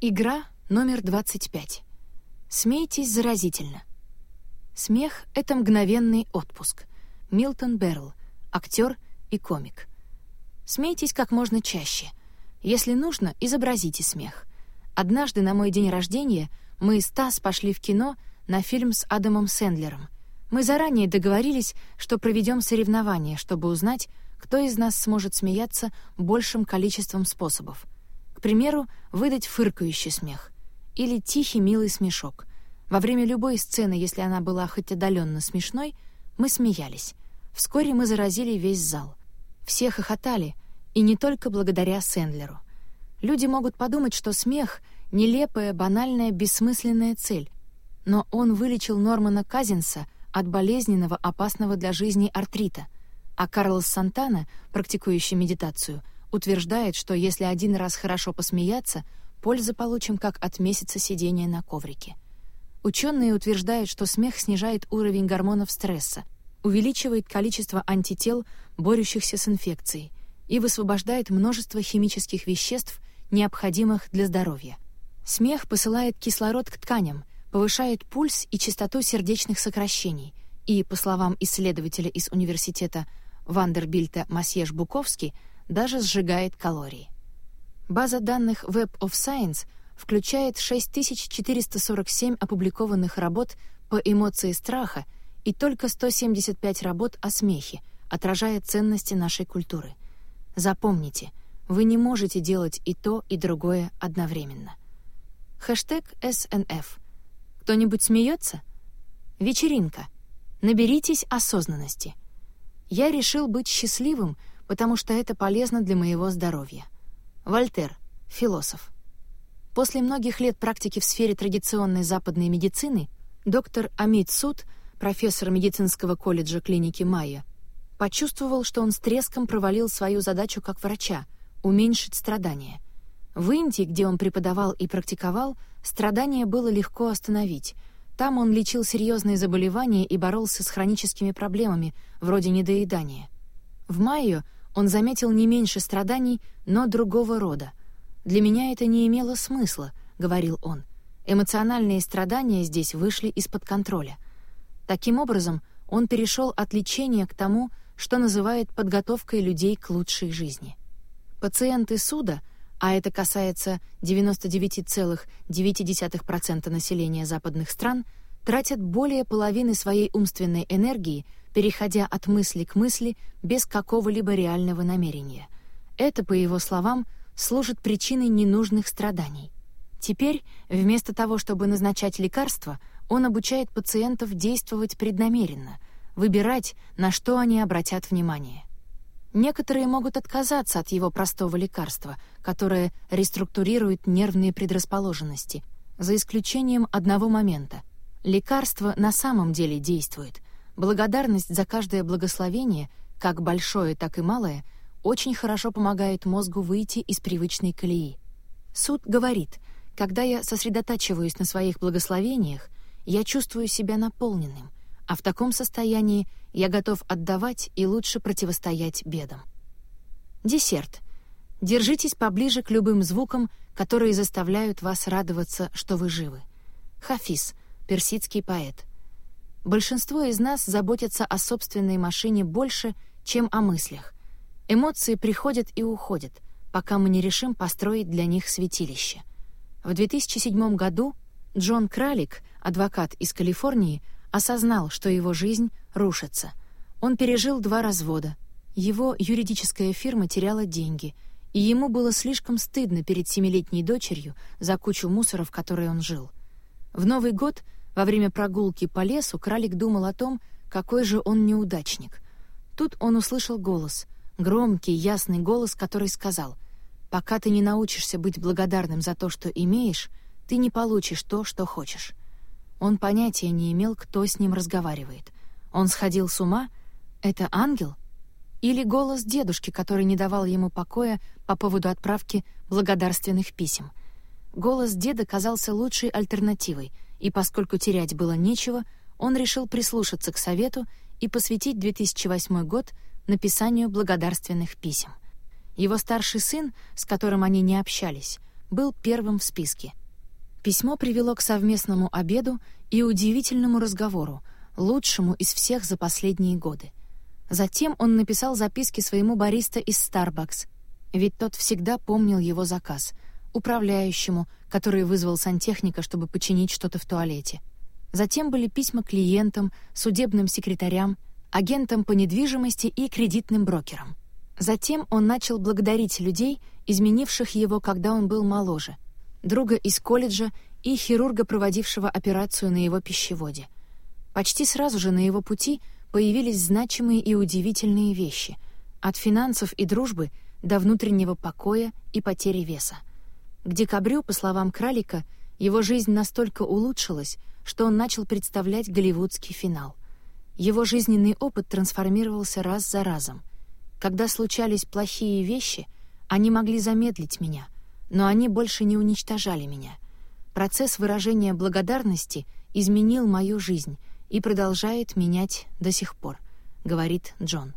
Игра номер 25. Смейтесь заразительно. Смех — это мгновенный отпуск. Милтон Берл, актер и комик. Смейтесь как можно чаще. Если нужно, изобразите смех. Однажды на мой день рождения мы с Тасс пошли в кино на фильм с Адамом Сэндлером. Мы заранее договорились, что проведем соревнование, чтобы узнать, кто из нас сможет смеяться большим количеством способов — к примеру, выдать фыркающий смех или тихий милый смешок. Во время любой сцены, если она была хоть отдаленно смешной, мы смеялись. Вскоре мы заразили весь зал. Все хохотали, и не только благодаря Сэндлеру. Люди могут подумать, что смех — нелепая, банальная, бессмысленная цель. Но он вылечил Нормана Казинса от болезненного, опасного для жизни артрита. А Карлос Сантана, практикующий медитацию — утверждает, что если один раз хорошо посмеяться, пользы получим как от месяца сидения на коврике. Ученые утверждают, что смех снижает уровень гормонов стресса, увеличивает количество антител, борющихся с инфекцией, и высвобождает множество химических веществ, необходимых для здоровья. Смех посылает кислород к тканям, повышает пульс и частоту сердечных сокращений, и, по словам исследователя из университета Вандербильта Масьеш Буковский, даже сжигает калории. База данных Web of Science включает 6447 опубликованных работ по эмоции страха и только 175 работ о смехе, отражая ценности нашей культуры. Запомните, вы не можете делать и то, и другое одновременно. Хэштег СНФ. Кто-нибудь смеется? Вечеринка. Наберитесь осознанности. Я решил быть счастливым, потому что это полезно для моего здоровья. Вольтер, философ. После многих лет практики в сфере традиционной западной медицины доктор Амит Суд, профессор медицинского колледжа клиники Майя, почувствовал, что он с треском провалил свою задачу как врача — уменьшить страдания. В Индии, где он преподавал и практиковал, страдания было легко остановить. Там он лечил серьезные заболевания и боролся с хроническими проблемами, вроде недоедания. В Майю он заметил не меньше страданий, но другого рода. «Для меня это не имело смысла», — говорил он. «Эмоциональные страдания здесь вышли из-под контроля». Таким образом, он перешел от лечения к тому, что называет подготовкой людей к лучшей жизни. Пациенты суда, а это касается 99,9% населения западных стран, тратят более половины своей умственной энергии — переходя от мысли к мысли без какого-либо реального намерения. Это, по его словам, служит причиной ненужных страданий. Теперь, вместо того, чтобы назначать лекарства, он обучает пациентов действовать преднамеренно, выбирать, на что они обратят внимание. Некоторые могут отказаться от его простого лекарства, которое реструктурирует нервные предрасположенности, за исключением одного момента. Лекарство на самом деле действует, Благодарность за каждое благословение, как большое, так и малое, очень хорошо помогает мозгу выйти из привычной колеи. Суд говорит, когда я сосредотачиваюсь на своих благословениях, я чувствую себя наполненным, а в таком состоянии я готов отдавать и лучше противостоять бедам. Десерт. Держитесь поближе к любым звукам, которые заставляют вас радоваться, что вы живы. Хафиз, персидский поэт. Большинство из нас заботятся о собственной машине больше, чем о мыслях. Эмоции приходят и уходят, пока мы не решим построить для них святилище. В 2007 году Джон Кралик, адвокат из Калифорнии, осознал, что его жизнь рушится. Он пережил два развода. Его юридическая фирма теряла деньги, и ему было слишком стыдно перед семилетней дочерью за кучу мусора, в которой он жил. В Новый год — во время прогулки по лесу кралик думал о том, какой же он неудачник. Тут он услышал голос, громкий, ясный голос, который сказал, «Пока ты не научишься быть благодарным за то, что имеешь, ты не получишь то, что хочешь». Он понятия не имел, кто с ним разговаривает. Он сходил с ума? Это ангел? Или голос дедушки, который не давал ему покоя по поводу отправки благодарственных писем? Голос деда казался лучшей альтернативой — и поскольку терять было нечего, он решил прислушаться к совету и посвятить 2008 год написанию благодарственных писем. Его старший сын, с которым они не общались, был первым в списке. Письмо привело к совместному обеду и удивительному разговору, лучшему из всех за последние годы. Затем он написал записки своему бариста из Starbucks, ведь тот всегда помнил его заказ, управляющему, который вызвал сантехника, чтобы починить что-то в туалете. Затем были письма клиентам, судебным секретарям, агентам по недвижимости и кредитным брокерам. Затем он начал благодарить людей, изменивших его, когда он был моложе, друга из колледжа и хирурга, проводившего операцию на его пищеводе. Почти сразу же на его пути появились значимые и удивительные вещи — от финансов и дружбы до внутреннего покоя и потери веса. К декабрю, по словам Кралика, его жизнь настолько улучшилась, что он начал представлять голливудский финал. Его жизненный опыт трансформировался раз за разом. Когда случались плохие вещи, они могли замедлить меня, но они больше не уничтожали меня. Процесс выражения благодарности изменил мою жизнь и продолжает менять до сих пор, говорит Джон.